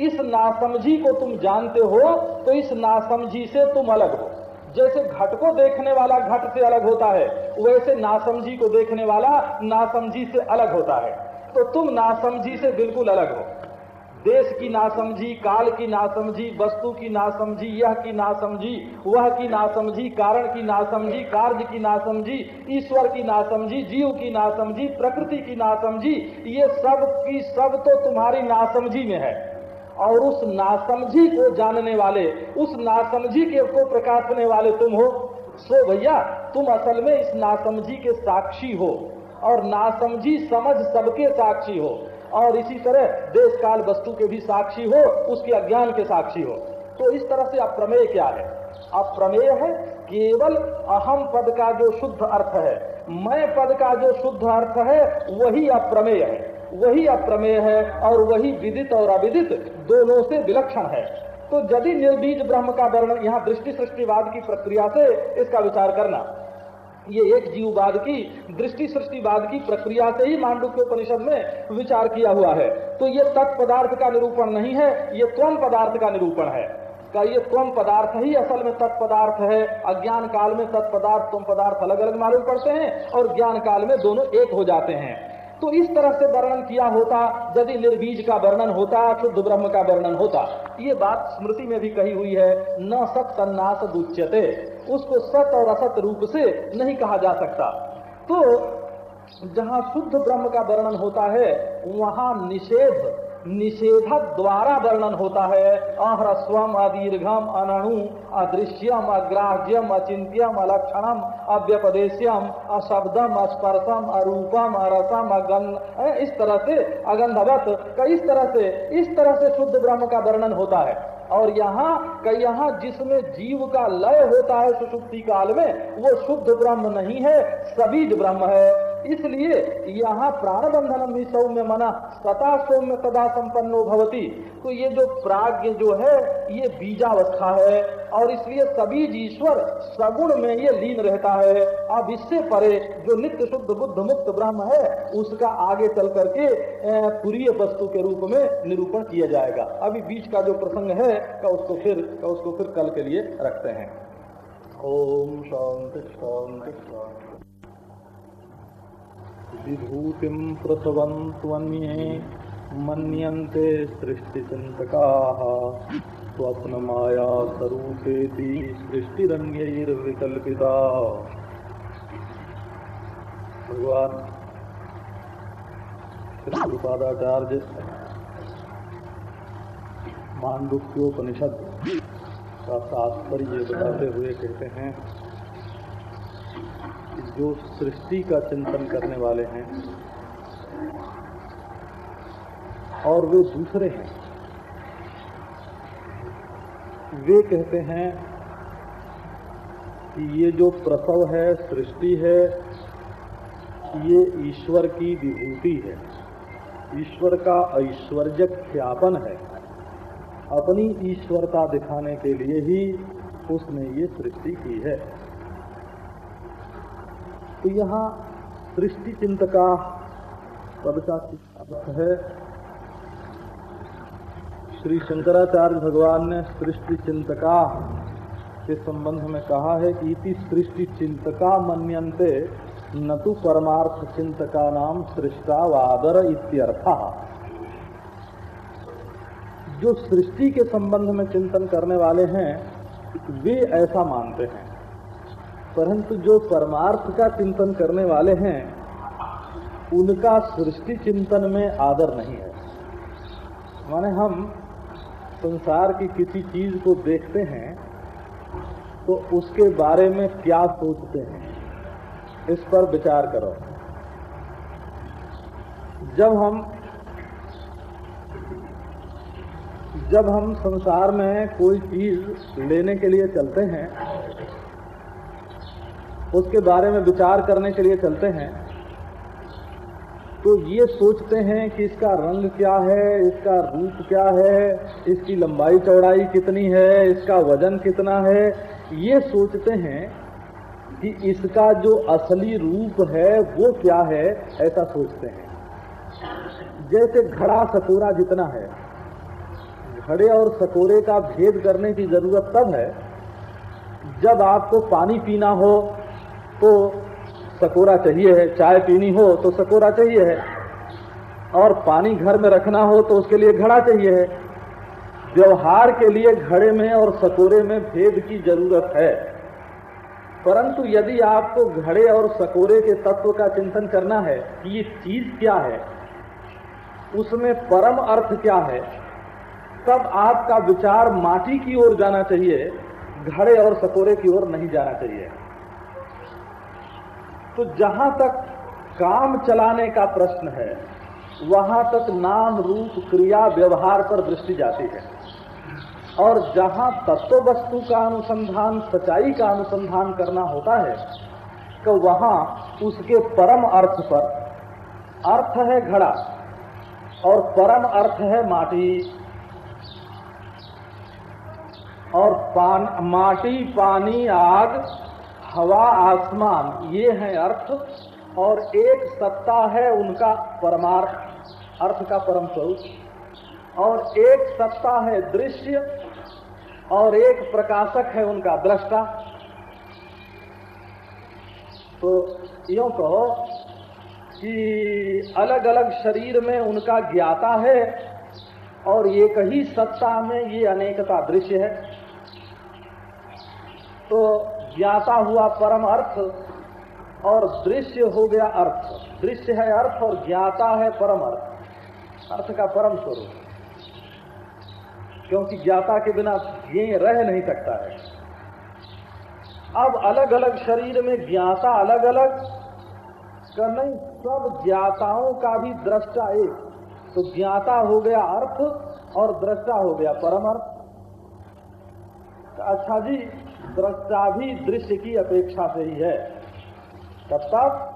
इस नासमझी को तुम जानते हो तो इस नासमझी से तुम अलग हो। जैसे घट को देखने वाला घट से अलग होता है वैसे नासमझी को देखने वाला नासमझी से अलग होता है तो तुम नासमझी से बिल्कुल अलग हो देश की नासमझी काल की नासमझी वस्तु की नासमझी यह की नासमझी वह की नासमझी कारण की नासमझी कार्य की नासमझी ईश्वर की नासमझी जीव की नासमझी प्रकृति की नासमझी ये सब की सब तो तुम्हारी नासमझी में है और उस नासमझी को जानने वाले, उस नासमझी के को प्रकाशने वाले तुम हो। सो भैया, तुम असल में इस नासमझी के साक्षी हो और नासमझी समझ सबके साक्षी हो और इसी तरह देश काल वस्तु के भी साक्षी हो, उसके अज्ञान के साक्षी हो। तो इस तरह से अप्रमेय क्या है? अप्रमेय है केवल अहम पद का जो शुद्ध अर्थ है, मैं पद का जो शुद्ध अर्थ है, वही अप्रमेय है। वही अप्रमेय है और वही विदित और अविदित दोनों से विलक्षण है। तो यदि निर्बीज ब्रह्म का वर्णन यहाँ दृष्टि सृष्टिवाद की प्रक्रिया से इसका विचार करना, ये एक जीववाद की दृष्टि सृष्टिवाद की प्रक्रिया से ही मांडुक्य उपनिषद में विचार किया हुआ है। तो ये तत्पदार्थ का निरूपण नहीं है, ये त्वम पदार्थ का निरूपण है। का ये त्वम पदार्थ ही असल में तत्पदार्थ है। अज्ञान काल में तत्पदार्थ त्वम पदार्थ अलग अलग मालूम पड़ते हैं और ज्ञान काल में दोनों एक हो जाते हैं। तो इस तरह से वर्णन किया होता, यदि निर्बीज का वर्णन होता, शुद्ध ब्रह्म का वर्णन होता। ये बात स्मृति में भी कही हुई है, न सत तन्नास दुच्यते। उसको सत और असत रूप से नहीं कहा जा सकता। तो जहाँ शुद्ध ब्रह्म का वर्णन होता है, वहाँ निषेध निषेधक द्वारा वर्णन होता है। अह्रस्वम अदीर्घम, अनणु, अदृश्यम, अग्राह्यम अचिंत्यम अलक्षणम, अव्यपदेश्यम, अशब्दम, अस्पर्शम, अरूपम, अरसम अगंध इस तरह से अगंधवत इस तरह से, इस तरह से शुद्ध ब्रह्म का वर्णन होता है। और यहाँ यहाँ जिसमें जीव का लय होता है सुषुप्ति काल में, वो शुद्ध ब्रह्म नहीं है, सभी ब्रह्म है। इसलिए यहाँ प्राण बंधन भी में मना, सता सौम्य तदा संपन्नो भवती। तो ये जो प्राग्ञ जो है, ये बीजावस्था है। और इसलिए सभी ईश्वर सगुण में ये लीन रहता है। अब इससे परे जो नित्य शुद्ध बुद्ध मुक्त ब्रह्म है, उसका आगे चल करके तुरीय वस्तु के रूप में निरूपण किया जाएगा। अभी बीच का जो प्रसंग है, का उसको फिर, का उसको फिर कल के लिए रखते हैं। ओम शांति शांति। विभूतिं प्रसवन्त्वन्ये। मन्यन्ते सृष्टिचिन्तकाः। स्वप्नमाया स्वरूपेति सृष्टिरन्यैर्विकल्पिता। भगवान गुरुपादाचार्य मांडुक्योपनिषद का तात्पर्य बताते हुए कहते हैं, जो सृष्टि का चिंतन करने वाले हैं और वे दूसरे हैं। वे कहते हैं कि ये जो प्रसव है, सृष्टि है, ये ईश्वर की विभूति है। ईश्वर का ऐश्वर्य ख्यापन है। अपनी ईश्वरता दिखाने के लिए ही उसने ये सृष्टि की है। तो यहाँ सृष्टि पद का अर्थ है श्री शंकराचार्य भगवान ने सृष्टि चिंतका के संबंध में कहा है कि इति सृष्टि चिंतका मन्यन्ते न तो परमार्थ चिंतका नाम सृष्टावादर इत्यर्थ। जो सृष्टि के संबंध में चिंतन करने वाले हैं, वे ऐसा मानते हैं। परंतु जो परमार्थ का चिंतन करने वाले हैं, उनका सृष्टि चिंतन में आदर नहीं है। माने हम संसार की किसी चीज़ को देखते हैं तो उसके बारे में क्या सोचते हैं? इस पर विचार करो। जब हम जब हम संसार में कोई चीज़ लेने के लिए चलते हैं, उसके बारे में विचार करने के लिए चलते हैं तो ये सोचते हैं कि इसका रंग क्या है, इसका रूप क्या है, इसकी लंबाई चौड़ाई कितनी है, इसका वज़न कितना है। ये सोचते हैं कि इसका जो असली रूप है, वो क्या है, ऐसा सोचते हैं। जैसे घड़ा सकोरा जितना है, घड़े और सकोरे का भेद करने की ज़रूरत तब है, जब आपको पानी पीना हो तो सकोरा चाहिए है, चाय पीनी हो तो सकोरा चाहिए है। और पानी घर में रखना हो तो उसके लिए घड़ा चाहिए है। व्यवहार के लिए घड़े में और सकोरे में भेद की ज़रूरत है। परंतु यदि आपको घड़े और सकोरे के तत्व का चिंतन करना है कि ये चीज़ क्या है, उसमें परम अर्थ क्या है, तब आपका विचार माटी की ओर जाना चाहिए, घड़े और सकोरे की ओर नहीं जाना चाहिए। तो जहाँ तक काम चलाने का प्रश्न है, वहाँ तक नाम रूप क्रिया व्यवहार पर दृष्टि जाती है। और जहाँ तत्व वस्तु का अनुसंधान, सच्चाई का अनुसंधान करना होता है तो वहाँ उसके परम अर्थ पर, अर्थ है घड़ा और परम अर्थ है माटी। और पान, माटी, पानी, आग हवा आसमान ये है अर्थ, और एक सत्ता है उनका परमार्थ, अर्थ का परम स्वरूप। और एक सत्ता है दृश्य, और एक प्रकाशक है उनका दृष्टा। तो यो कहो कि अलग अलग शरीर में उनका ज्ञाता है, और एक ही सत्ता में ये अनेकता दृश्य है। तो ज्ञाता हुआ परम अर्थ और दृश्य हो गया अर्थ। दृश्य है अर्थ और ज्ञाता है परम अर्थ। अर्थ का परम स्वरूप। क्योंकि ज्ञाता के बिना ये रह नहीं सकता है। अब अलग अलग शरीर में ज्ञाता अलग अलग का नहीं, सब ज्ञाताओं का भी दृष्टा एक। तो ज्ञाता हो गया अर्थ और दृष्टा हो गया परम अर्थ। अच्छा जी दृष्टा भी दृश्य की अपेक्षा से ही है। कब तक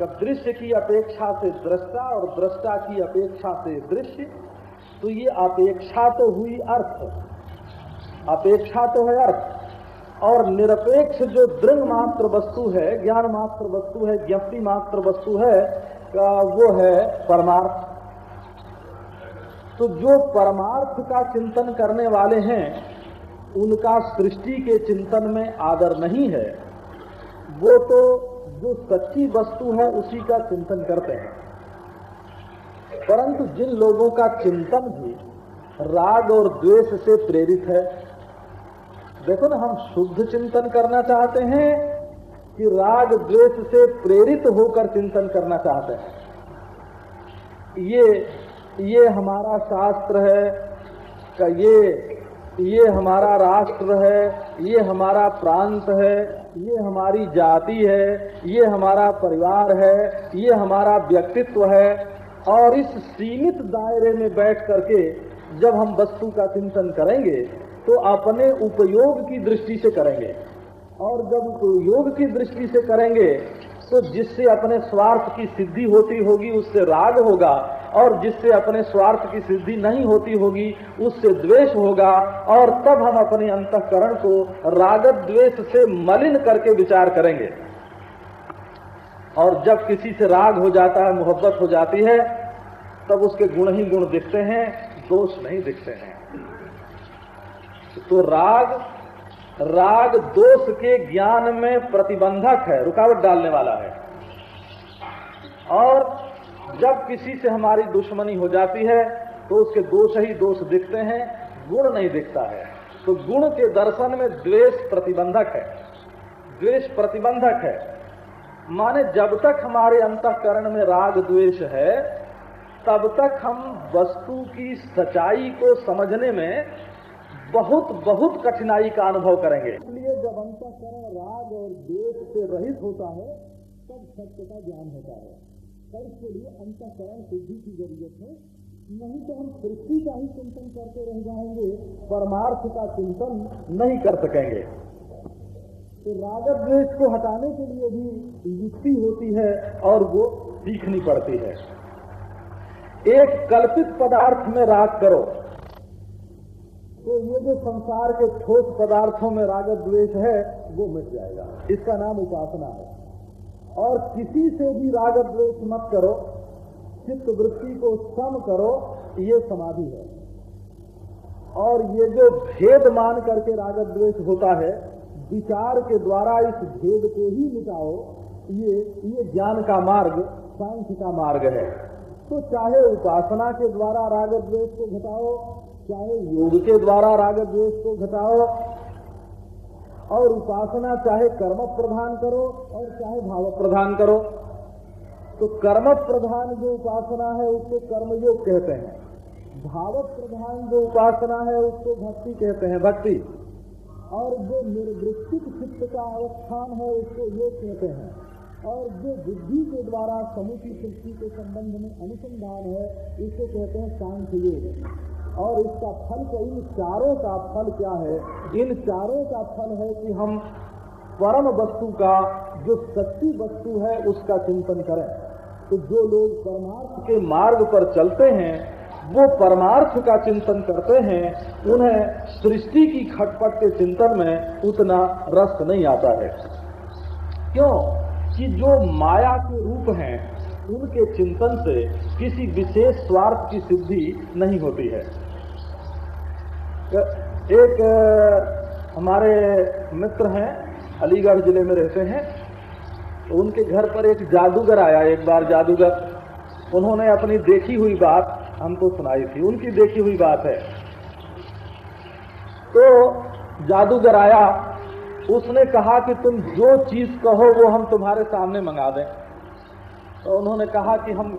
कब दृश्य की अपेक्षा से दृष्टा और दृष्टा की अपेक्षा से दृश्य तो ये अपेक्षा तो हुई अर्थ। अपेक्षा तो है अर्थ। और निरपेक्ष जो दृढ़ मात्र वस्तु है, ज्ञान मात्र वस्तु है, ज्ञप्ति मात्र वस्तु है वो है परमार्थ। तो जो परमार्थ का चिंतन करने वाले हैं उनका सृष्टि के चिंतन में आदर नहीं है, वो तो जो सच्ची वस्तु है, उसी का चिंतन करते हैं। परंतु जिन लोगों का चिंतन भी राग और द्वेष से प्रेरित है, देखो ना, हम शुद्ध चिंतन करना चाहते हैं कि राग द्वेष से प्रेरित होकर चिंतन करना चाहते हैं। ये ये हमारा शास्त्र है, का ये ये हमारा राष्ट्र है, ये हमारा प्रांत है, ये हमारी जाति है, ये हमारा परिवार है, ये हमारा व्यक्तित्व है। और इस सीमित दायरे में बैठ करके जब हम वस्तु का चिंतन करेंगे तो अपने उपयोग की दृष्टि से करेंगे। और जब उपयोग की दृष्टि से करेंगे तो जिससे अपने स्वार्थ की सिद्धि होती होगी, उससे राग होगा, और जिससे अपने स्वार्थ की सिद्धि नहीं होती होगी, उससे द्वेष होगा, और तब हम अपने अंतकरण को राग द्वेष से मलिन करके विचार करेंगे। और जब किसी से राग हो जाता है, मोहब्बत हो जाती है, तब उसके गुण ही गुण दिखते हैं, दोष नहीं दिखते हैं। तो राग राग दोष के ज्ञान में प्रतिबंधक है, रुकावट डालने वाला है। और जब किसी से हमारी दुश्मनी हो जाती है तो उसके दोष ही दोष दिखते हैं, गुण नहीं दिखता है। तो गुण के दर्शन में द्वेष प्रतिबंधक है। द्वेष प्रतिबंधक है। माने जब तक हमारे अंतकरण में राग द्वेष है, तब तक हम वस्तु की सच्चाई को समझने में बहुत बहुत कठिनाई का अनुभव करेंगे। इसलिए जब अंतकरण राग और द्वेष से रहित होता है, तब सत्य का ज्ञान होता है। पर इसके लिए अंतकरण शुद्धि की ज़रूरत है। नहीं तो हम सृष्टि का ही चिंतन करते रह जाएँगे, परमार्थ का चिंतन नहीं कर सकेंगे। तो रागत द्वेष को हटाने के लिए भी युक्ति होती है और वो सीखनी पड़ती है। एक कल्पित पदार्थ में राग करो। तो ये जो संसार के ठोस पदार्थों में रागत द्वेष है, वो मिट जाएगा। इसका नाम उपासना है। और किसी से भी रागत द्वेष मत करो। चित्त वृत्ति को सम करो, ये समाधि है। और ये जो भेद मान करके रागत द्वेष होता है, विचार के द्वारा इस भेद को ही मिटाओ, ये ये ज्ञान का मार्ग सांख्य का मार्ग है। तो चाहे उपासना के द्वारा राग द्वेष को घटाओ चाहे योग के द्वारा राग द्वेष को घटाओ, और उपासना चाहे कर्म प्रधान करो, और चाहे भाव प्रधान करो तो कर्म प्रधान जो उपासना है उसको कर्मयोग कहते हैं। भाव प्रधान जो उपासना है उसको भक्ति कहते हैं, भक्ति। और जो निर्वृत्तिक चित्त का अवस्थान है उसको योग कहते हैं। और जो बुद्धि के द्वारा समूची सृष्टि के संबंध में अनुसंधान है, इसको कहते हैं सांख्य योग। और इसका फल तो इन चारों का फल क्या है? इन चारों का फल है कि हम परम वस्तु का, जो सच्ची वस्तु है, उसका चिंतन करें। तो जो लोग परमार्थ के मार्ग पर चलते हैं, वो परमार्थ का चिंतन करते हैं, उन्हें सृष्टि की खटपट के चिंतन में उतना रस नहीं आता है। क्यों? कि जो माया के रूप हैं, उनके चिंतन से किसी विशेष स्वार्थ की सिद्धि नहीं होती है। एक हमारे मित्र हैं, अलीगढ़ ज़िले में रहते हैं। तो उनके घर पर एक जादूगर आया, एक बार जादूगर। उन्होंने अपनी देखी हुई बात हमको सुनाई थी। उनकी देखी हुई बात है। तो जादूगर आया। उसने कहा कि तुम जो चीज़ कहो, वो हम तुम्हारे सामने मंगा दें। तो उन्होंने कहा कि हम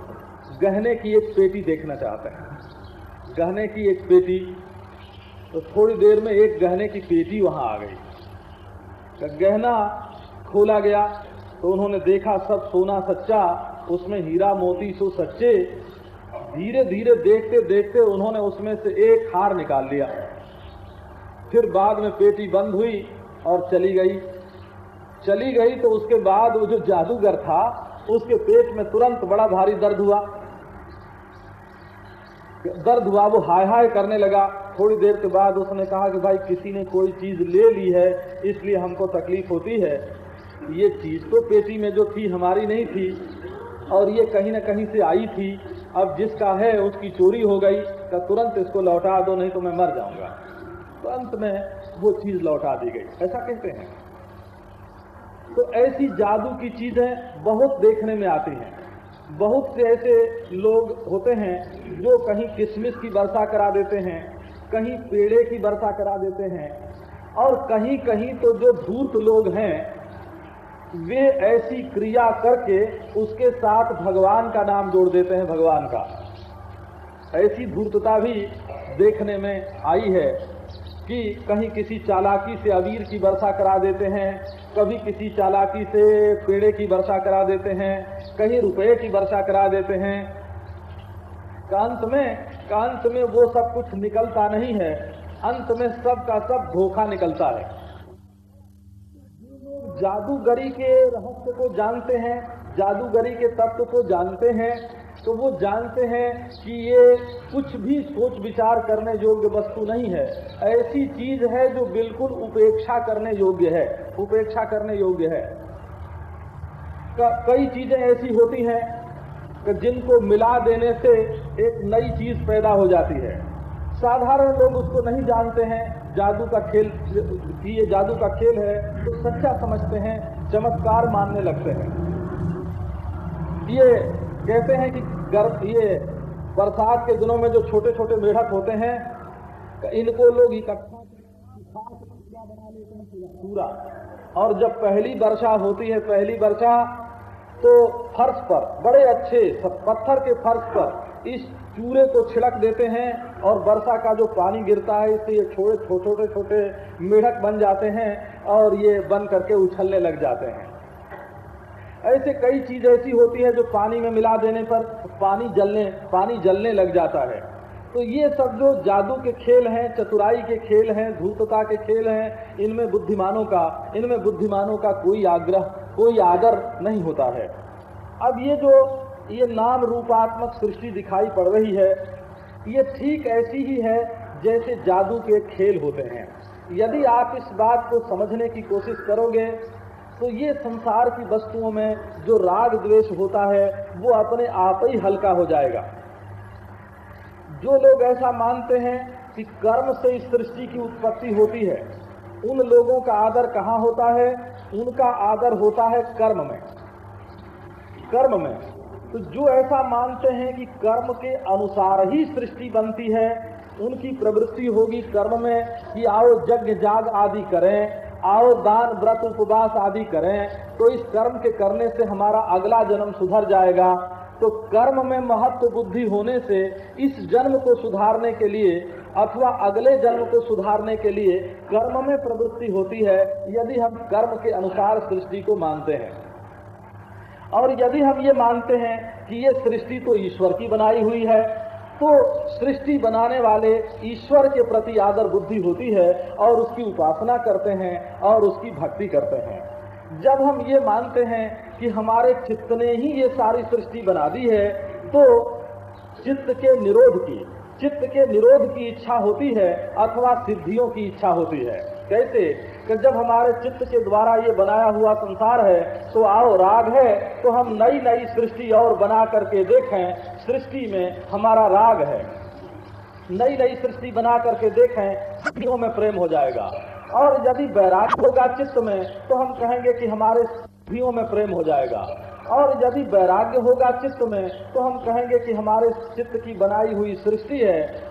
गहने की एक पेटी देखना चाहते हैं। गहने की एक पेटी तो थोड़ी देर में एक गहने की पेटी वहाँ आ गई। गहना खोला गया तो उन्होंने देखा सब सोना सच्चा, उसमें हीरा मोती सो सच्चे। धीरे धीरे देखते देखते उन्होंने उसमें से एक हार निकाल लिया। फिर बाद में पेटी बंद हुई और चली गई। चली गई तो उसके बाद वो जो जादूगर था, उसके पेट में तुरंत बड़ा भारी दर्द हुआ। दर्द हुआ, वो हाय हाय करने लगा। थोड़ी देर के बाद उसने कहा कि भाई किसी ने कोई चीज़ ले ली है, इसलिए हमको तकलीफ़ होती है। ये चीज़ तो पेटी में जो थी, हमारी नहीं थी, और ये कहीं ना कहीं से आई थी। अब जिसका है, उसकी चोरी हो गई तो तुरंत इसको लौटा दो, नहीं तो मैं मर जाऊँगा। तो अंत में वो चीज़ लौटा दी गई। ऐसा कहते हैं। तो ऐसी जादू की चीज़ें बहुत देखने में आती हैं। बहुत से ऐसे लोग होते हैं जो कहीं किशमिश की वर्षा करा देते हैं कहीं पेड़े की वर्षा करा देते हैं। और कहीं कहीं तो जो धूर्त लोग हैं, वे ऐसी क्रिया करके उसके साथ भगवान का नाम जोड़ देते हैं, भगवान का। ऐसी धूर्तता भी देखने में आई है कि कहीं किसी चालाकी से अबीर की वर्षा करा देते हैं, कभी किसी चालाकी से पेड़े की वर्षा करा देते हैं, कहीं रुपए की वर्षा करा देते हैं। कांत में कांत में वो सब कुछ निकलता नहीं है, अंत में सब का सब धोखा निकलता है। जादूगरी के रहस्य को जानते हैं, जादूगरी के तत्व को जानते हैं तो वो जानते हैं कि ये कुछ भी सोच विचार करने योग्य वस्तु नहीं है। ऐसी चीज़ है जो बिल्कुल उपेक्षा करने योग्य है, उपेक्षा करने योग्य है। कई चीज़ें ऐसी होती हैं कि जिनको मिला देने से एक नई चीज़ पैदा हो जाती है। साधारण लोग उसको नहीं जानते हैं। जादू का खेल, कि ये जादू का खेल है तो सच्चा समझते हैं, चमत्कार मानने लगते हैं। ये कहते हैं कि गर्भ ये बरसात के दिनों में जो छोटे छोटे मेढक होते हैं, इनको लोग इकट्ठा बना लेते हैं पूरा। और जब पहली वर्षा होती है, पहली वर्षा तो फर्श पर, बड़े अच्छे पत्थर के फर्श पर इस चूरे को छिड़क देते हैं और वर्षा का जो पानी गिरता है, इससे ये छोटे छोटे छोटे मेढक बन जाते हैं और ये बन करके उछलने लग जाते हैं। ऐसे कई चीज़ ऐसी होती है जो पानी में मिला देने पर पानी जलने पानी जलने लग जाता है। तो ये सब जो जादू के खेल हैं, चतुराई के खेल हैं धूतता के खेल हैं, इनमें बुद्धिमानों का, इनमें बुद्धिमानों का कोई आग्रह, कोई आदर नहीं होता है। अब ये जो, ये नाम रूपात्मक सृष्टि दिखाई पड़ रही है, ये ठीक ऐसी ही है जैसे जादू के खेल होते हैं। यदि आप इस बात को समझने की कोशिश करोगे तो ये संसार की वस्तुओं में जो राग द्वेष होता है, वो अपने आप ही हल्का हो जाएगा। जो लोग ऐसा मानते हैं कि कर्म से इस सृष्टि की उत्पत्ति होती है, उन लोगों का आदर कहाँ होता है? उनका आदर होता है कर्म में। कर्म में। तो जो ऐसा मानते हैं कि कर्म के अनुसार ही सृष्टि बनती है, उनकी प्रवृत्ति होगी कर्म में कि आओ यज्ञ जाग आदि करें, आओ दान, व्रत, उपवास आदि करें तो इस कर्म के करने से हमारा अगला जन्म सुधर जाएगा। तो कर्म में महत्व बुद्धि होने से इस जन्म को सुधारने के लिए अथवा अगले जन्म को सुधारने के लिए कर्म में प्रवृत्ति होती है, यदि हम कर्म के अनुसार सृष्टि को मानते हैं। और यदि हम ये मानते हैं कि ये सृष्टि तो ईश्वर की बनाई हुई है तो सृष्टि बनाने वाले ईश्वर के प्रति आदर बुद्धि होती है और उसकी उपासना करते हैं और उसकी भक्ति करते हैं। जब हम ये मानते हैं कि हमारे चित्त ने ही ये सारी सृष्टि बना दी है तो चित्त के निरोध की, चित्त के निरोध की इच्छा होती है अथवा सिद्धियों की इच्छा होती है। कैसे? कि जब हमारे चित्त के द्वारा ये बनाया हुआ संसार है तो आओ राग है तो हम नई नई सृष्टि और बना करके देखें, सृष्टि में हमारा राग है। नई नई सृष्टि बना करके देखें, सृष्टियों में प्रेम हो जाएगा। और यदि बैराग होगा चित्त में तो हम कहेंगे कि हमारे सिद्धियों में प्रेम हो जाएगा। और यदि वैराग्य होगा चित्त में तो हम कहेंगे कि हमारे चित्त की बनाई हुई सृष्टि है।